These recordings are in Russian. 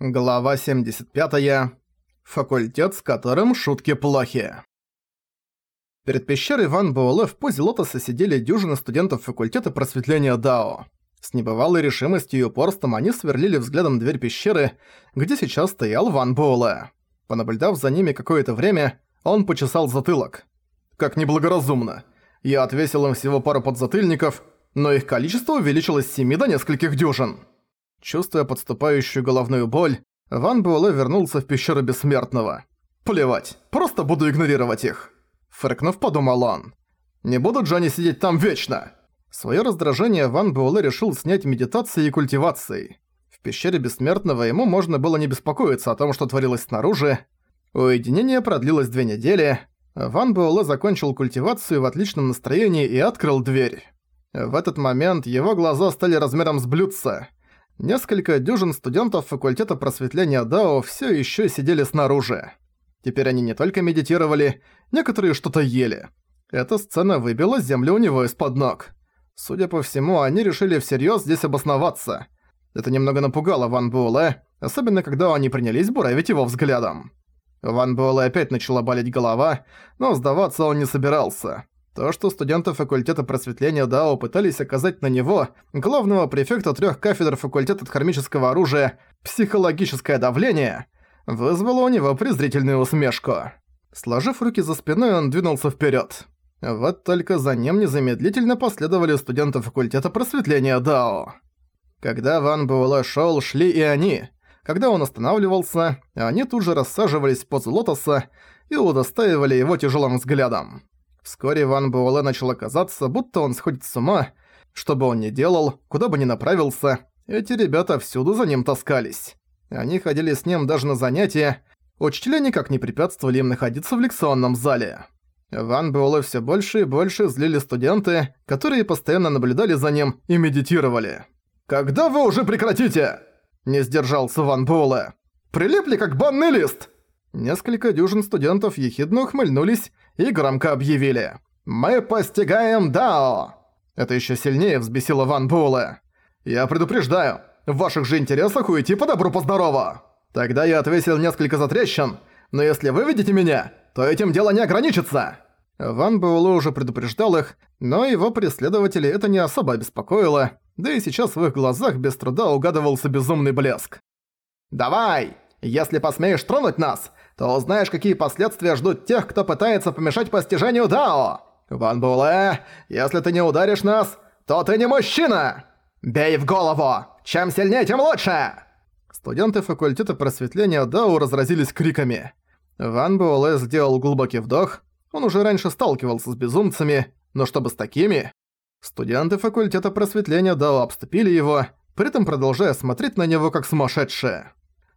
Глава 75. Факультет, с которым шутки плохи. Перед пещерой Ван Буэлэ в позе лотоса сидели дюжины студентов факультета просветления Дао. С небывалой решимостью и упорством они сверлили взглядом дверь пещеры, где сейчас стоял Ван Буэлэ. Понаблюдав за ними какое-то время, он почесал затылок. «Как неблагоразумно. Я отвесил им всего пару подзатыльников, но их количество увеличилось с семи до нескольких дюжин». Чувствуя подступающую головную боль, Ван Буэлэ вернулся в пещеру Бессмертного. «Плевать, просто буду игнорировать их!» Фыркнув, подумал он. «Не будут же они сидеть там вечно!» Своё раздражение Ван Буэлэ решил снять медитацией и культивацией. В пещере Бессмертного ему можно было не беспокоиться о том, что творилось снаружи. Уединение продлилось две недели. Ван Буэлэ закончил культивацию в отличном настроении и открыл дверь. В этот момент его глаза стали размером с блюдца. Несколько дюжин студентов факультета просветления Дао все еще сидели снаружи. Теперь они не только медитировали, некоторые что-то ели. Эта сцена выбила землю у него из-под ног. Судя по всему, они решили всерьез здесь обосноваться. Это немного напугало Ван Буэлэ, особенно когда они принялись буравить его взглядом. Ван Буэлэ опять начала болеть голова, но сдаваться он не собирался. То, что студенты факультета просветления Дао пытались оказать на него, главного префекта трех кафедр факультета хромического оружия, психологическое давление, вызвало у него презрительную усмешку. Сложив руки за спиной, он двинулся вперед. Вот только за ним незамедлительно последовали студенты факультета просветления Дао. Когда Ван Буэлэ шел, шли и они. Когда он останавливался, они тут же рассаживались под лотоса и удостаивали его тяжелым взглядом. Вскоре Ван Буэлэ начал казаться, будто он сходит с ума. Что бы он ни делал, куда бы ни направился, эти ребята всюду за ним таскались. Они ходили с ним даже на занятия, учителя никак не препятствовали им находиться в лекционном зале. Ван Буэлэ все больше и больше злили студенты, которые постоянно наблюдали за ним и медитировали. «Когда вы уже прекратите?» – не сдержался Ван Буэлэ. «Прилипли как банный лист!» Несколько дюжин студентов ехидно ухмыльнулись, и громко объявили «Мы постигаем Дао!». Это еще сильнее взбесило Ван Буэлэ. «Я предупреждаю, в ваших же интересах уйти по добру поздорово!» Тогда я отвесил несколько затрещин, но если вы видите меня, то этим дело не ограничится!» Ван Буэлэ уже предупреждал их, но его преследователи это не особо обеспокоило, да и сейчас в их глазах без труда угадывался безумный блеск. «Давай! Если посмеешь тронуть нас, то узнаешь, какие последствия ждут тех, кто пытается помешать постижению Дао. Ван Буле, если ты не ударишь нас, то ты не мужчина! Бей в голову! Чем сильнее, тем лучше!» Студенты факультета просветления Дао разразились криками. Ван Буле сделал глубокий вдох. Он уже раньше сталкивался с безумцами, но чтобы с такими... Студенты факультета просветления Дао обступили его, при этом продолжая смотреть на него как сумасшедшее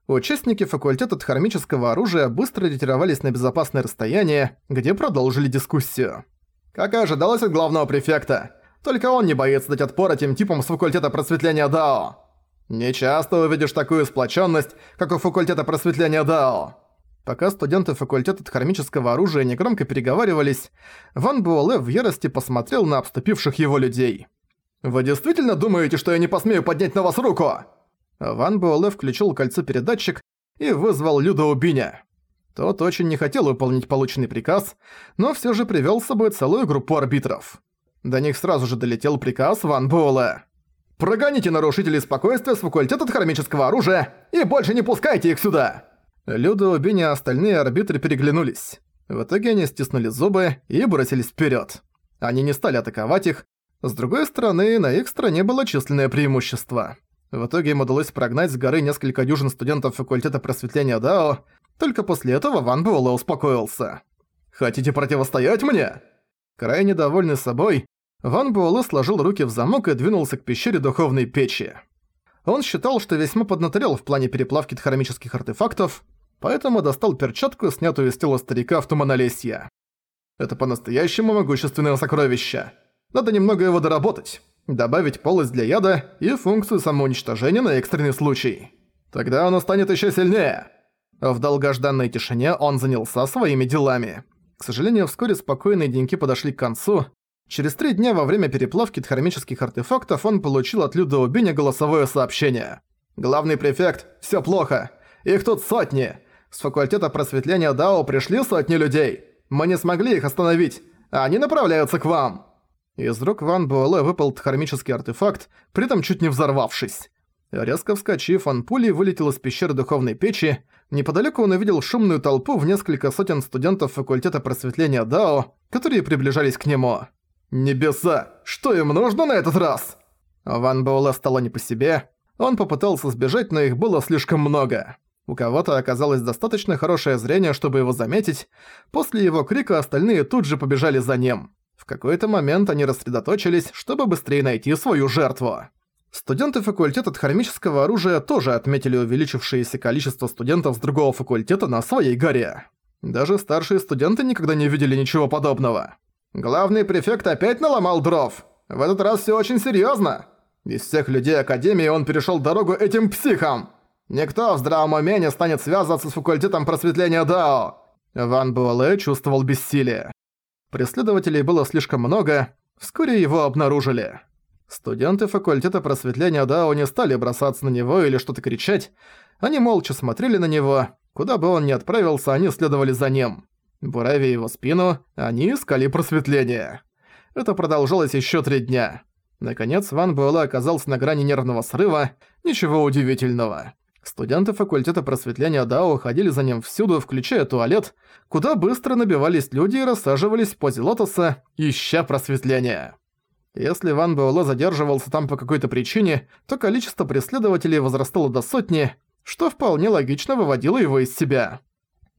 участники факультета тхармического оружия быстро ретировались на безопасное расстояние, где продолжили дискуссию. Как и ожидалось от главного префекта, только он не боится дать отпор этим типам с факультета просветления Дао. Не часто увидишь такую сплоченность, как у факультета просветления Дао. Пока студенты факультета тхармического оружия негромко переговаривались, Ван Буэлэ в ярости посмотрел на обступивших его людей. «Вы действительно думаете, что я не посмею поднять на вас руку?» Ван Буэлэ включил кольцо-передатчик и вызвал Люда Убиня. Тот очень не хотел выполнить полученный приказ, но все же привел с собой целую группу арбитров. До них сразу же долетел приказ Ван Буэлэ. «Прогоните нарушителей спокойствия с факультета хромического оружия и больше не пускайте их сюда!» Люда Убини и остальные арбитры переглянулись. В итоге они стиснули зубы и бросились вперед. Они не стали атаковать их. С другой стороны, на их стороне было численное преимущество. В итоге им удалось прогнать с горы несколько дюжин студентов факультета просветления Дао, только после этого Ван Буэлэ успокоился. «Хотите противостоять мне?» Крайне довольный собой, Ван Буэлэ сложил руки в замок и двинулся к пещере духовной печи. Он считал, что весьма поднаторел в плане переплавки хромических артефактов, поэтому достал перчатку, снятую из тела старика в туманолесье. Это по-настоящему могущественное сокровище. Надо немного его доработать добавить полость для яда и функцию самоуничтожения на экстренный случай. Тогда оно станет еще сильнее. В долгожданной тишине он занялся своими делами. К сожалению, вскоре спокойные деньки подошли к концу. Через три дня во время переплавки дхармических артефактов он получил от Людо Бюня голосовое сообщение. «Главный префект, все плохо. Их тут сотни. С факультета просветления Дао пришли сотни людей. Мы не смогли их остановить, они направляются к вам». Из рук Ван Буэлэ выпал тхармический артефакт, при этом чуть не взорвавшись. Резко вскочив, он пулей вылетел из пещеры духовной печи. Неподалеку он увидел шумную толпу в несколько сотен студентов факультета просветления Дао, которые приближались к нему. «Небеса! Что им нужно на этот раз?» Ван Буэлэ стало не по себе. Он попытался сбежать, но их было слишком много. У кого-то оказалось достаточно хорошее зрение, чтобы его заметить. После его крика остальные тут же побежали за ним. В какой-то момент они рассредоточились, чтобы быстрее найти свою жертву. Студенты факультета хромического оружия тоже отметили увеличившееся количество студентов с другого факультета на своей горе. Даже старшие студенты никогда не видели ничего подобного. «Главный префект опять наломал дров! В этот раз все очень серьезно. Из всех людей Академии он перешел дорогу этим психам! Никто в здравом уме не станет связываться с факультетом просветления Дао!» Ван Буэлэ чувствовал бессилие. Преследователей было слишком много, вскоре его обнаружили. Студенты факультета просветления Дао не стали бросаться на него или что-то кричать, они молча смотрели на него, куда бы он ни отправился, они следовали за ним. Буравя его спину, они искали просветление. Это продолжалось еще три дня. Наконец, Ван Буэлэ оказался на грани нервного срыва, ничего удивительного. Студенты факультета просветления Дао ходили за ним всюду, включая туалет, куда быстро набивались люди и рассаживались в позе лотоса, ища просветления. Если Ван Буэлэ задерживался там по какой-то причине, то количество преследователей возрастало до сотни, что вполне логично выводило его из себя.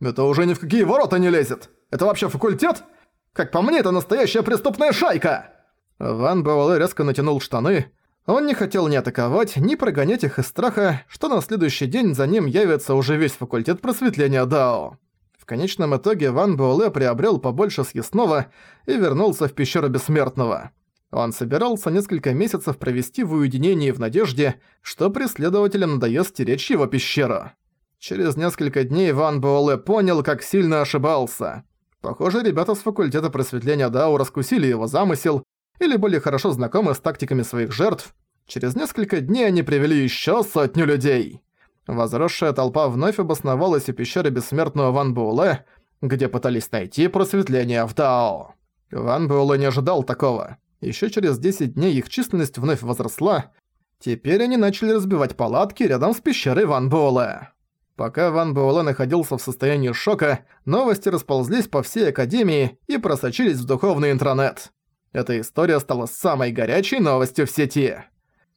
«Это уже ни в какие ворота не лезет! Это вообще факультет? Как по мне, это настоящая преступная шайка!» Ван Буэлэ резко натянул штаны, он не хотел ни атаковать, ни прогонять их из страха, что на следующий день за ним явится уже весь факультет просветления Дао. В конечном итоге Ван Буэлэ приобрел побольше съестного и вернулся в пещеру Бессмертного. Он собирался несколько месяцев провести в уединении в надежде, что преследователям надоест теречь его пещеру. Через несколько дней Ван Буэлэ понял, как сильно ошибался. Похоже, ребята с факультета просветления Дао раскусили его замысел или были хорошо знакомы с тактиками своих жертв, через несколько дней они привели еще сотню людей. Возросшая толпа вновь обосновалась у пещеры бессмертного Ван Буэлэ, где пытались найти просветление в Дао. Ван Буэлэ не ожидал такого. Еще через 10 дней их численность вновь возросла. Теперь они начали разбивать палатки рядом с пещерой Ван Буэлэ. Пока Ван Буэлэ находился в состоянии шока, новости расползлись по всей Академии и просочились в духовный интернет. Эта история стала самой горячей новостью в сети.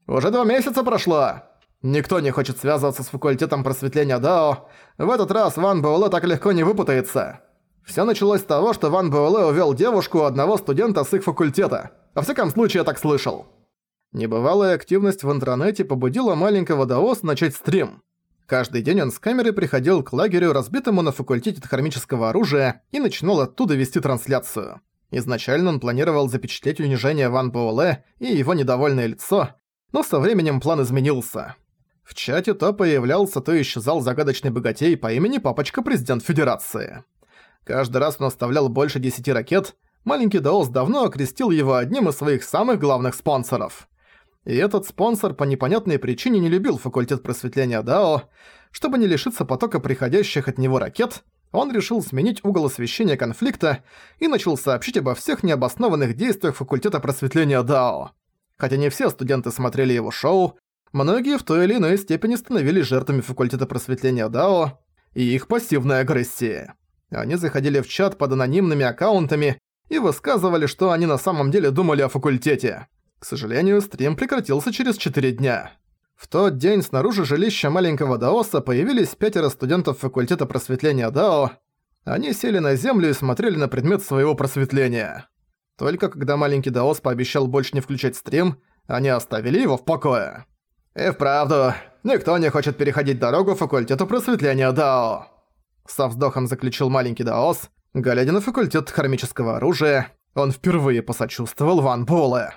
Уже два месяца прошло. Никто не хочет связываться с факультетом просветления Дао. В этот раз Ван Буэлэ так легко не выпутается. Все началось с того, что Ван Буэлэ увел девушку одного студента с их факультета. Во всяком случае, я так слышал. Небывалая активность в интернете побудила маленького Даос начать стрим. Каждый день он с камерой приходил к лагерю, разбитому на факультете хромического оружия, и начинал оттуда вести трансляцию. Изначально он планировал запечатлеть унижение Ван Буэлэ и его недовольное лицо, но со временем план изменился. В чате то появлялся, то исчезал загадочный богатей по имени Папочка-президент Федерации. Каждый раз он оставлял больше 10 ракет, маленький Даос давно окрестил его одним из своих самых главных спонсоров. И этот спонсор по непонятной причине не любил факультет просветления Дао, чтобы не лишиться потока приходящих от него ракет – он решил сменить угол освещения конфликта и начал сообщить обо всех необоснованных действиях факультета просветления Дао. Хотя не все студенты смотрели его шоу, многие в той или иной степени становились жертвами факультета просветления Дао и их пассивной агрессии. Они заходили в чат под анонимными аккаунтами и высказывали, что они на самом деле думали о факультете. К сожалению, стрим прекратился через 4 дня. В тот день снаружи жилища маленького Даоса появились пятеро студентов факультета просветления Дао. Они сели на землю и смотрели на предмет своего просветления. Только когда маленький Даос пообещал больше не включать стрим, они оставили его в покое. «И вправду, никто не хочет переходить дорогу факультету просветления Дао!» Со вздохом заключил маленький Даос, глядя на факультет хромического оружия, он впервые посочувствовал Ван Буэлэ.